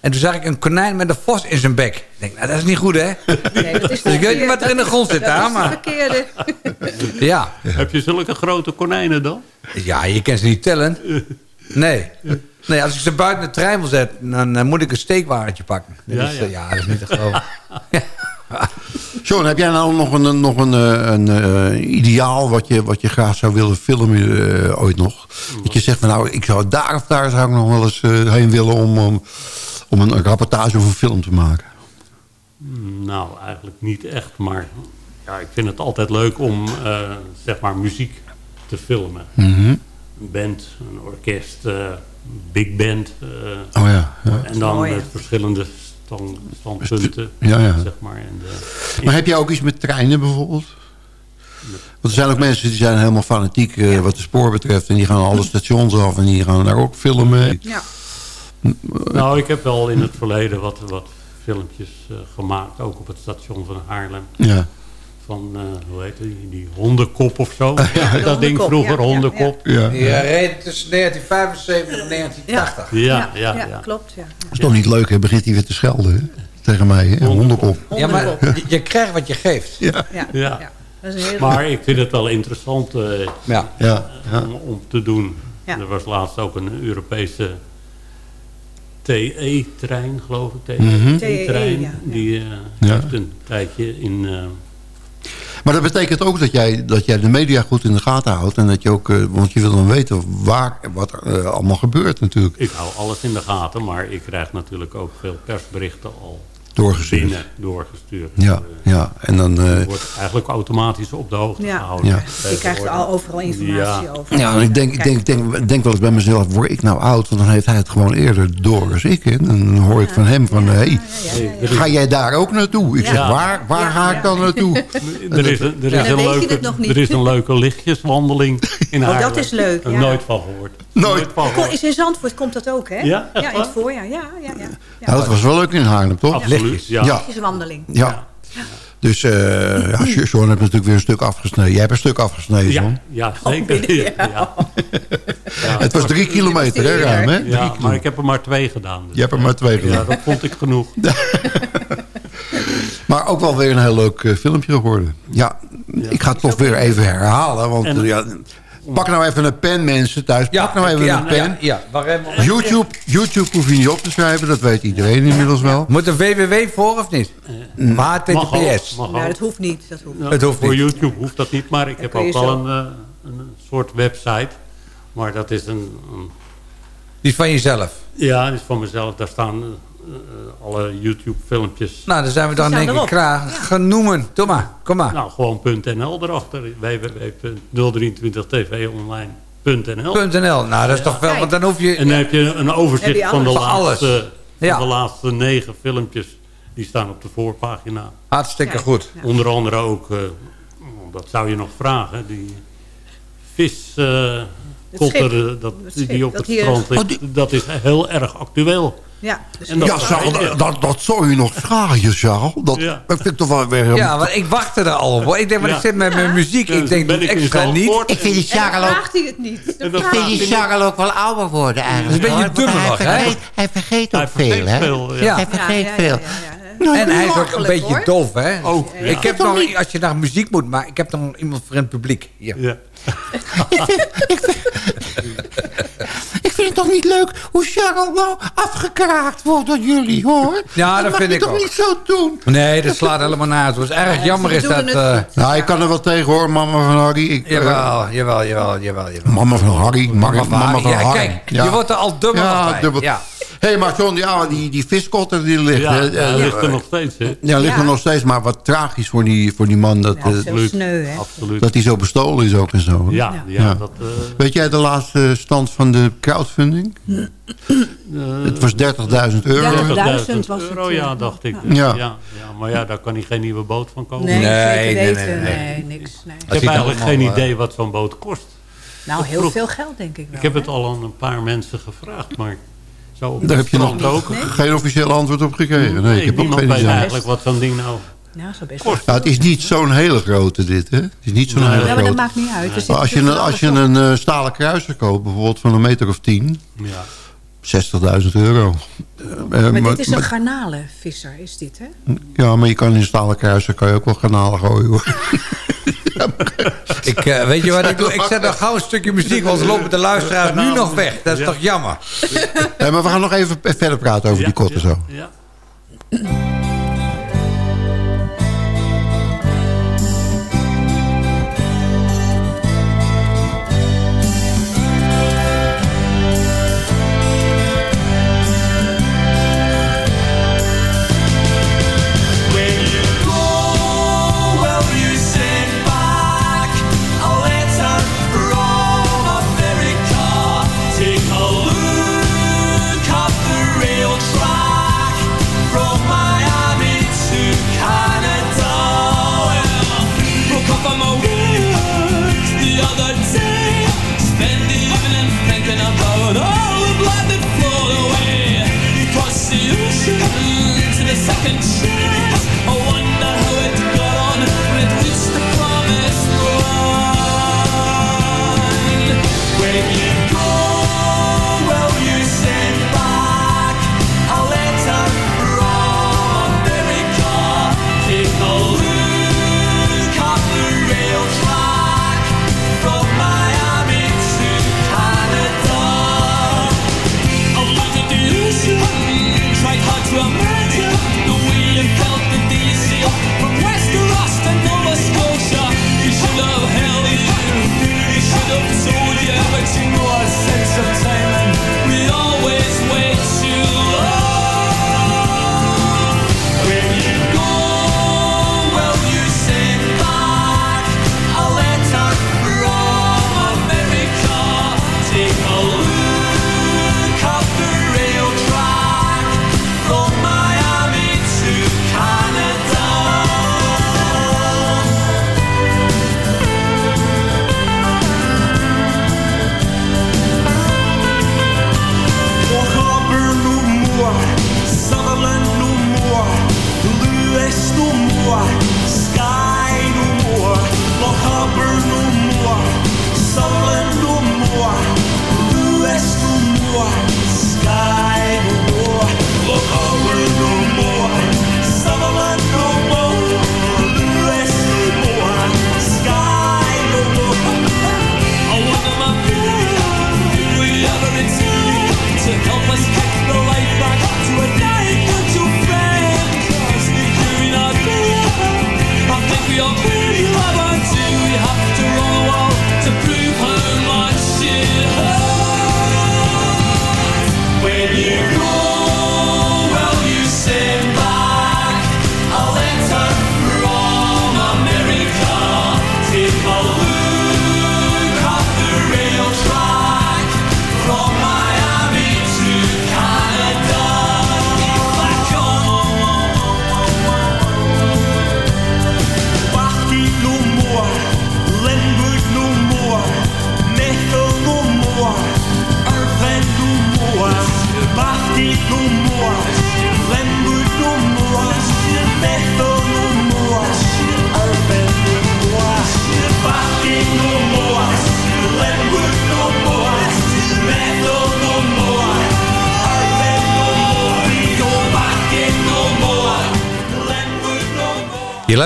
En toen zag ik een konijn met een vos in zijn bek. Ik denk, nou, dat is niet goed, hè? Nee, dat is (laughs) Dus ik weet niet wat er in de grond zit, Dat daar, is de maar... verkeerde. (laughs) Ja. Heb je zulke grote konijnen dan? ja, je kan ze niet tellen. Nee. Nee, als ik ze buiten de trein wil zetten, dan eh, moet ik een steekwaardje pakken. Ja, is, ja. eh, ja, dat is niet te geloven. (laughs) John, heb jij nou nog een, nog een, eh, een, ideaal wat je, wat je graag zou willen filmen ooit nog? Dat je zegt van nou, ik zou daar of daar zou ik nog wel eens eh, heen willen om, om, om een rapportage of een film te maken. Hmm, Nou, eigenlijk niet echt. Maar ja, ik vind het altijd leuk om eh, zeg maar muziek te filmen. Mhm. Een band, een orkest, eh, big band. eh, Oh ja, ja. En dan Mooi, met verschillende stand, standpunten. Ja, ja. Zeg maar. En de, Maar heb jij ook iets met treinen bijvoorbeeld? Want er zijn ook mensen die zijn helemaal fanatiek eh, wat de spoor betreft. En die gaan alle stations af en die gaan daar ook filmen. Ja. Nou, ik heb wel in het verleden wat, wat filmpjes eh, gemaakt. Ook op het station van Haarlem. Ja. Van, eh, hoe heet die, die hondenkop of zo. (laughs) dat ding vroeger, ja, ja, hondenkop. Ja. Die eh, reed tussen 1975 en 1980. Ja, ja, ja. klopt. Ja. Dat is toch niet leuk, hè? Begint hij weer te schelden hè? tegen mij, hè? Hondenkop. Ja, maar Hondenkop. je, je krijgt wat je geeft. Ja, Ja. Dat is. Maar ik vind het wel interessant eh, Ja. ja, ja. om, om te doen. Ja. Er was laatst ook een Europese TE-trein, geloof ik. TE-trein. TEE, ja, ja. Die eh, Ja. heeft een tijdje in... Maar dat betekent ook dat jij, dat jij de media goed in de gaten houdt. En dat je ook, eh, want je wil dan weten waar wat eh, allemaal gebeurt natuurlijk. ik hou alles in de gaten, maar ik krijg natuurlijk ook veel persberichten al Doorgestuurd. binnen doorgestuurd. Ja, ja. En dan... eh, je wordt eigenlijk automatisch op de hoogte Ja. gehouden. Ja. Je krijgt al overal informatie Ja. over. ja, en ik denk, ik denk, denk, denk wel eens bij mezelf, word ik nou oud? Want dan heeft hij het gewoon eerder door als ik. Hè? Dan hoor ik van hem van, hé, hey, er ga jij daar ook naartoe? Ik zeg, waar, waar Ja, ga ik dan naartoe? (laughs) Er is, een, er, Ja. is Dan een leuke, er is een leuke lichtjeswandeling in Oh, dat Haarlem. is leuk, nooit van gehoord. Nooit. gehoord. Is in Zandvoort komt dat ook, hè? Ja, ja in het voorjaar. Ja, ja, ja. ja. Nou, dat was wel leuk in Haarlem, toch? Absoluut, ja. Ja. Is een wandeling. Ja. Dus eh ja, John heeft natuurlijk weer een stuk afgesneden. Jij hebt een stuk afgesneden, Ja, John. ja, zeker. Ja, ja. Ja. (laughs) Het was drie kilometer, hè, ruim, hè? Ja, maar ik heb er maar twee gedaan. dus, Je hebt er maar twee Ja, gedaan. dat vond ik genoeg. (laughs) Maar ook wel weer een heel leuk eh, filmpje geworden. Ja, ik ga het toch weer even herhalen. Want En- eh, ja, pak nou even een pen, mensen thuis. pak nou even ja, een pen. Ja, YouTube, YouTube hoef je niet op te schrijven. Dat weet iedereen inmiddels wel. Moet er www voor of niet? Maar Mag ook, HTTPS. mag Nou, ook. dat hoeft niet. Dat hoeft niet. Het hoeft Voor niet. YouTube hoeft dat niet, maar ik heb ook wel een, eh, een soort website. Maar dat is een, een Die is van jezelf. ja, dat is van mezelf. Daar staan eh, eh, alle YouTube filmpjes. Nou, dan zijn we dan denk ik klaar. Genoemen. Doe maar. Kom maar. Nou, gewoon .nl erachter. www.023tv-online.nl .nl. Nou, dat is toch wel... Want dan hoef je... En dan heb je een overzicht je van, de. Van laatste, van Ja. de laatste negen filmpjes. Die staan op de voorpagina. Hartstikke Ja. goed. Onder andere ook, eh, dat zou je nog vragen, die vis... eh, kotter eh, dat, die op dat het strand ligt, Oh, die- dat is heel erg actueel. Ja, dus En dat- Ja, Charles, dat, dat zou je nog vragen, Charles. Dat, Ja. dat vind ik toch wel weer... Ja, want ik wachtte er al op. Ik denk, maar Ja. ik zit met mijn muziek. Ik denk, ben ik extra niet. Ik vind die Charles ook, vraagt hij het niet. Ik vind die Charles ook wel ouder worden eigenlijk. Dat is een beetje hij hè? vergeet, hij vergeet ook veel, hè? veel, ja. Ja. Hij vergeet Ja, ja, veel. Nou, En hij is ook een beetje hoor. doof, hè? Ook, ja. Ik heb nog, als je naar muziek moet maken, ik heb nog iemand voor in het publiek. Hier. Ja. ik, (laughs) vind, ik, vind, ik vind het toch niet leuk hoe Charles nou afgekraakt wordt door jullie, hoor. Ja, dat vind je ik toch ook. niet zo doen? Nee, dat slaat helemaal naast. Het was erg jammer is dat... eh, goed. Nou, ik kan er wel tegen hoor, mama van Harry. Ik, eh, jawel, jawel, jawel, jawel, jawel. Mama van Harry. Mama, mama van ja, Harry. kijk, Ja. je wordt er al dubbel ja, bij. dubbel. Ja. Hé, hey, maar John, ja, die, die viskotter die ligt... Ja, hè, ja, eh, dat ligt er nog steeds. Hè? Ja, ligt Ja. er nog steeds. Maar wat tragisch voor die, voor die man dat, Ja, eh, sneu, hè? Absoluut. dat hij zo bestolen is ook en zo. Ja, ja, Ja. dat... eh, Weet jij de laatste stand van de crowdfunding? het was 30.000 euro. Ja, 30.000 1000 was het, euro, ja, dacht ik. Ja. Ja. Ja, maar ja, daar kan hij geen nieuwe boot van kopen. Nee, Nee, nee, nee, Nee, nee. niks. Nee. Ik Als heb eigenlijk geen idee wat zo'n boot kost. Nou, heel vroeg- veel geld, denk ik wel. Ik heb het al aan een paar mensen gevraagd, maar zo op Daar heb je nog ook. geen officieel antwoord op gekregen. Nee, ik heb ook niemand geen weet idee. eigenlijk wat zo'n ding nou... Ja, zo best. Ja, het is niet zo'n hele grote dit, hè? Het is niet zo'n Nee. hele Ja, maar dat grote. maakt niet uit. Maar als je, een, als je een eh, stalen kruiser koopt, bijvoorbeeld van een meter of tien, Ja. 60.000 euro. Eh, Maar maar- dit is een garnalenvisser, is dit, hè? ja, maar je kan in een stalen kruiser kan je ook wel kanalen gooien. Hoor. (laughs) Ik, eh, weet je wat ik doe? Ik zet nog gauw een stukje muziek, want ze lopen de luisteraars nu nog weg. Dat is Ja. toch jammer? Eh, maar we gaan nog even verder praten over die kotten zo. Ja.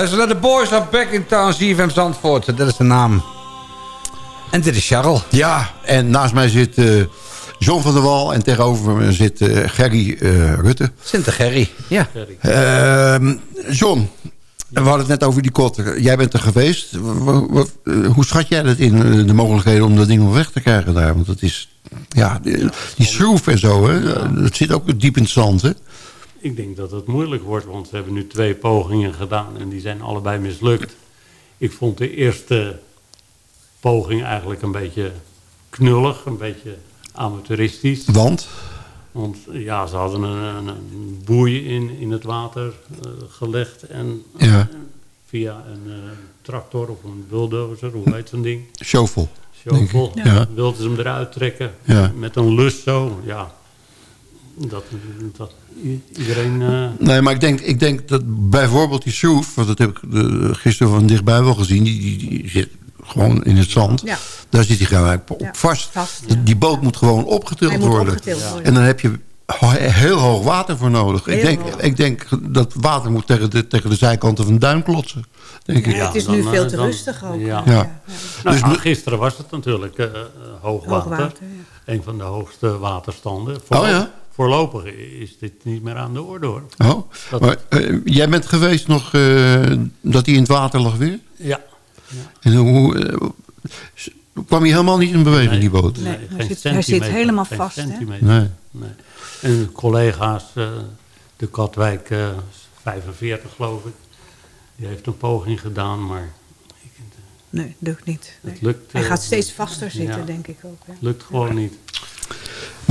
Je luistert naar de Boys of Back in Town, ZFM Zandvoort. Dat is de naam. En dit is Charles. Ja, en naast mij zit eh, John van der Wal en tegenover me zit eh, Gerry eh, Rutte. Sinte Gerry, ja. Ehm, John, we hadden het net over die kotter. Jij bent er geweest. Hoe schat jij dat in, de mogelijkheden om dat ding wel weg te krijgen daar? Want het is, ja, die, die schroef en zo, hè, dat zit ook diep in het zand, hè? Ik denk dat het moeilijk wordt, want we hebben nu twee pogingen gedaan en die zijn allebei mislukt. Ik vond de eerste poging eigenlijk een beetje knullig, een beetje amateuristisch. Want? Want ja, ze hadden een, een, een boei in, in het water eh, gelegd en Ja. via een eh, tractor of een bulldozer, hoe heet zo'n ding? Shovel. Shovel. Ja. Wilden ze hem eruit trekken Ja. met een lus zo. Ja, dat, dat iedereen... eh, Nee, maar ik denk, ik denk dat bijvoorbeeld die schroef... want dat heb ik eh, gisteren van dichtbij wel gezien... die, die, die zit gewoon in het zand. Ja. Daar zit hij gelijk op Ja, vast. vast, Die- Die boot moet gewoon opgetild moet worden. opgetild worden. En dan heb je heel hoog water voor nodig. Ik denk, hoog. ik denk dat water moet tegen de, tegen de zijkanten van de duin klotsen. Denk ik. Ja, het is nu veel eh, te dan- rustig ook. Ja. Ja. Nou, Dus nu- gisteren was het natuurlijk eh, eh, hoogwater. Hoogwater, Een van de hoogste waterstanden. Oh, ja? Voorlopig is dit niet meer aan de orde hoor. Oh, Dat- maar eh, jij bent geweest nog eh, dat hij in het water lag weer? Ja. En hoe, eh, kwam hij helemaal niet in beweging, die boot? Nee, hij zit- hij zit helemaal vast, hè? centimeter. Nee. Nee. En collega's, eh, de Katwijk eh, 45 geloof ik, die heeft een poging gedaan, maar Nee, lukt niet. Nee. het lukt... Hij gaat steeds vaster zitten, ja. denk ik ook. Hè. Het lukt gewoon niet.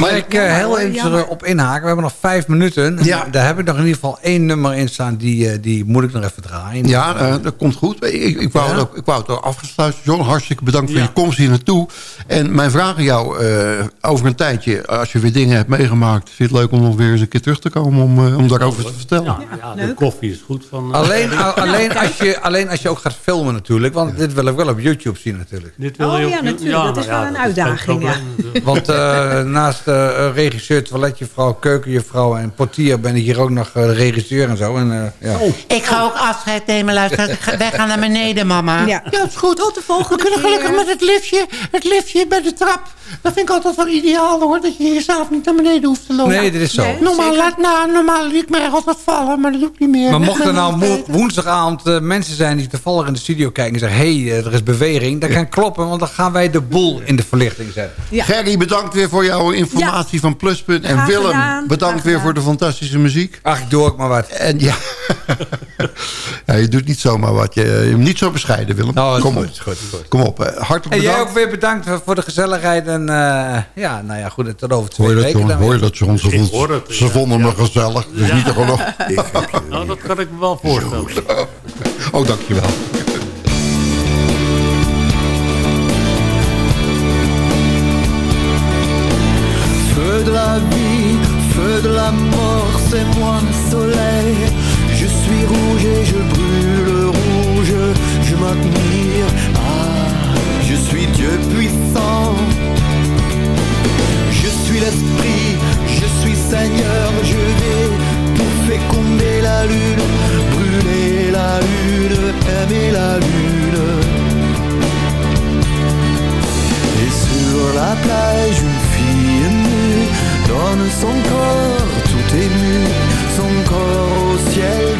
Maar ik eh, heel even erop inhaken. We hebben nog vijf minuten. Ja. Daar heb ik nog in ieder geval één nummer in staan. Die, eh, die moet ik nog even draaien. Ja, eh, dat komt goed. Ik, ik, wou, Ja? het ook, ik wou het ook afgesluiten. John, hartstikke bedankt voor Ja. je komst hier naartoe. En mijn vraag aan jou, eh, over een tijdje, als je weer dingen hebt meegemaakt... vind je het leuk om nog weer eens een keer terug te komen om, eh, om daarover te vertellen? Ja, ja, de koffie is goed van... Alleen, (laughs) alleen, als je, alleen als je ook gaat filmen natuurlijk. Want dit wil ik wel op YouTube zien natuurlijk. Dit wil Oh je ja, natuurlijk, dat is wel een uitdaging. Want eh, naast eh, regisseur, toiletjuffrouw, keukenjuffrouw en portier... ben ik hier ook nog eh, regisseur en zo. En, eh, ja. Ik ga ook afscheid nemen, luister. Wij gaan naar beneden, mama. Ja. ja is goed. Tot de volgende We kunnen keer. gelukkig met het liftje, het liftje bij de trap. Dat vind ik altijd wel ideaal, hoor. Dat je jezelf niet naar beneden hoeft te lopen. Nee, dit is zo. Nee. Normaal, laat, nou, normaal liet ik mij altijd vallen, maar dat doe ik niet meer. Maar Met mochten er nou (laughs) mo- woensdagavond eh, mensen zijn die toevallig in de studio kijken... en zeggen, hé, hey, er is beweging, dat kan kloppen... want dan gaan wij de boel in de verlichting zetten. Ja. Gerry, bedankt weer voor jouw informatie van Pluspunt. En Graag Willem, gedaan, bedankt graag weer gedaan. voor de fantastische muziek. Ach, ik doe ook maar wat. En ja, (laughs) ja je doet niet zomaar wat. Je, niet zo bescheiden, Willem. Nou, is Kom goed, op. goed, goed. Kom op, eh, hartelijk En jij bedankt. ook weer bedankt voor- voor de gezelligheid. En eh, ja, nou ja, goed, tot over twee Hoor je dat, weken. Dan Hoor je dat, John? Ze, vond- het, ze ja. vonden me gezellig. Dus Ja. niet te gewoon... (laughs) Nou, dat kan ik me wel voorstellen. (laughs) Oh, dankjewel. Feu de la vie, feu de la mort, c'est moi le soleil. Je suis rouge et je brûle rouge, je m'admire. Ah, je suis Dieu puissant. Je suis Seigneur, je vais pour féconder la lune, brûler la lune, aimer la lune. Et sur la plage, une fille nue donne son corps tout ému, son corps au ciel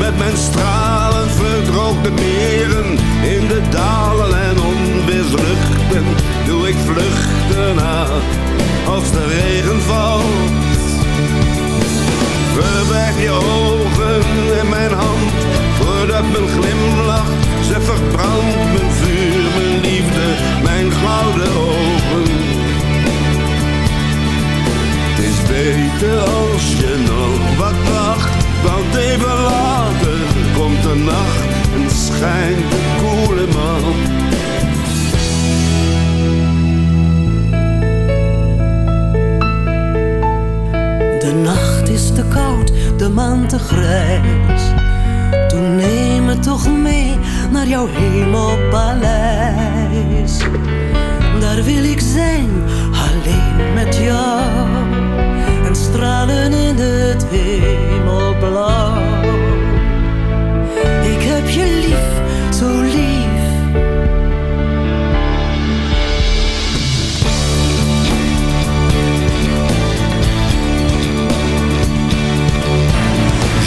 Met mijn stralen, verdroog de meren in de dalen en onweersluchten. Doe ik vluchten na als de regen valt. Verberg je ogen in mijn hand, voordat mijn glimlach ze verbrandt mijn vuur, mijn gouden ogen. Het is beter als je nog wat wacht, want even later komt de nacht en schijnt de koele maan. De nacht is te koud, de maan te grijs. Toen neem me toch mee naar jouw hemelpaleis. Daar wil ik zijn, alleen met jou. En stralen in het hemelblauw. Ik heb je lief, zo lief.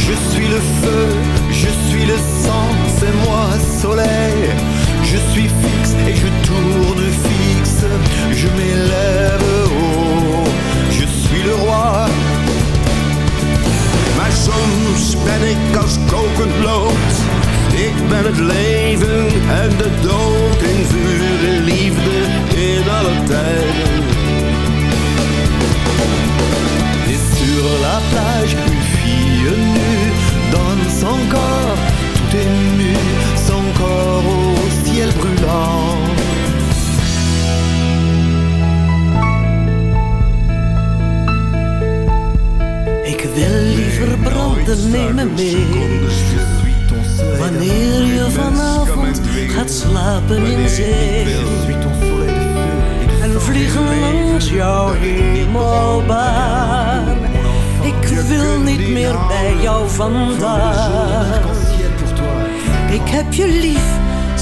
Je suis le feu, je suis le sang, c'est moi soleil. Je suis Ik vandaan. Ik heb je lief,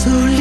zo lief.